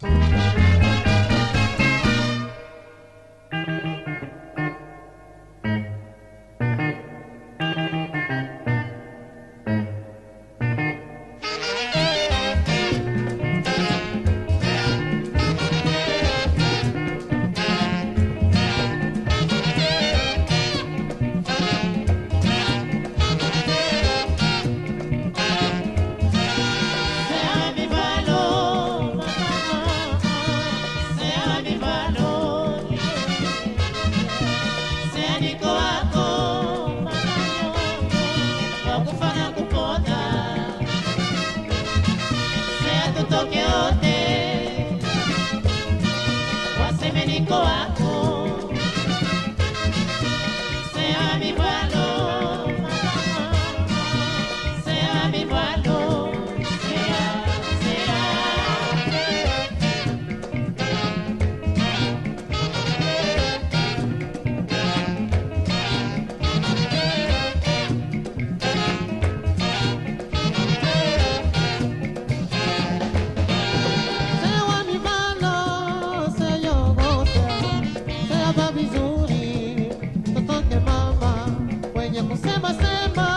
Sea Sema sema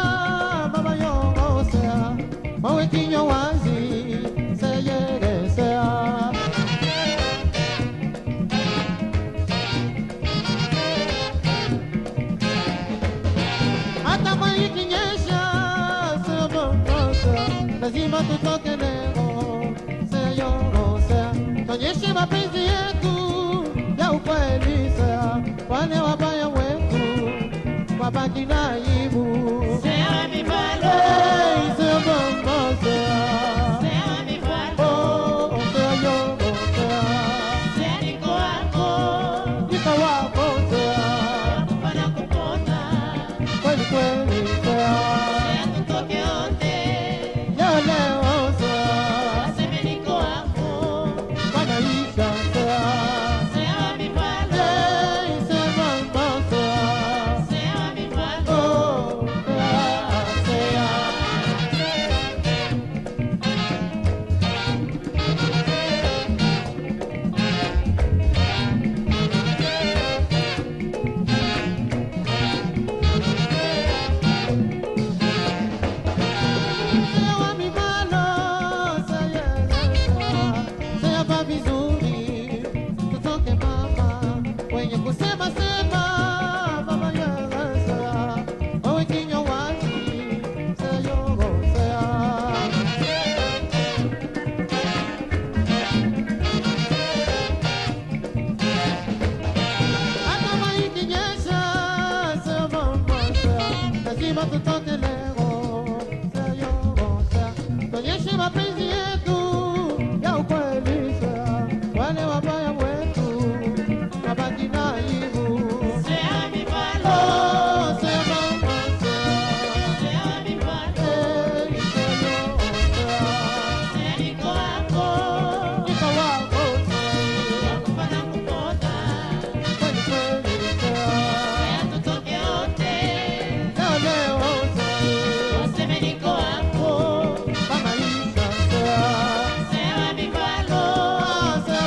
baba yongo sea Mawe kinyo wazi seyere sea Hata kwa ikinyesha sebongo sea Lazima tutoke leo seyongo sea Tonyeshe mapenzi yetu ya ukweli sea. Wale wabaya wetu wabaki naye. about the talking.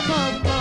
Oh.